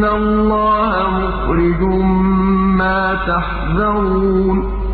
إِنَّ اللَّهَ مُخْرِجٌ مَّا تَحْذَرُونَ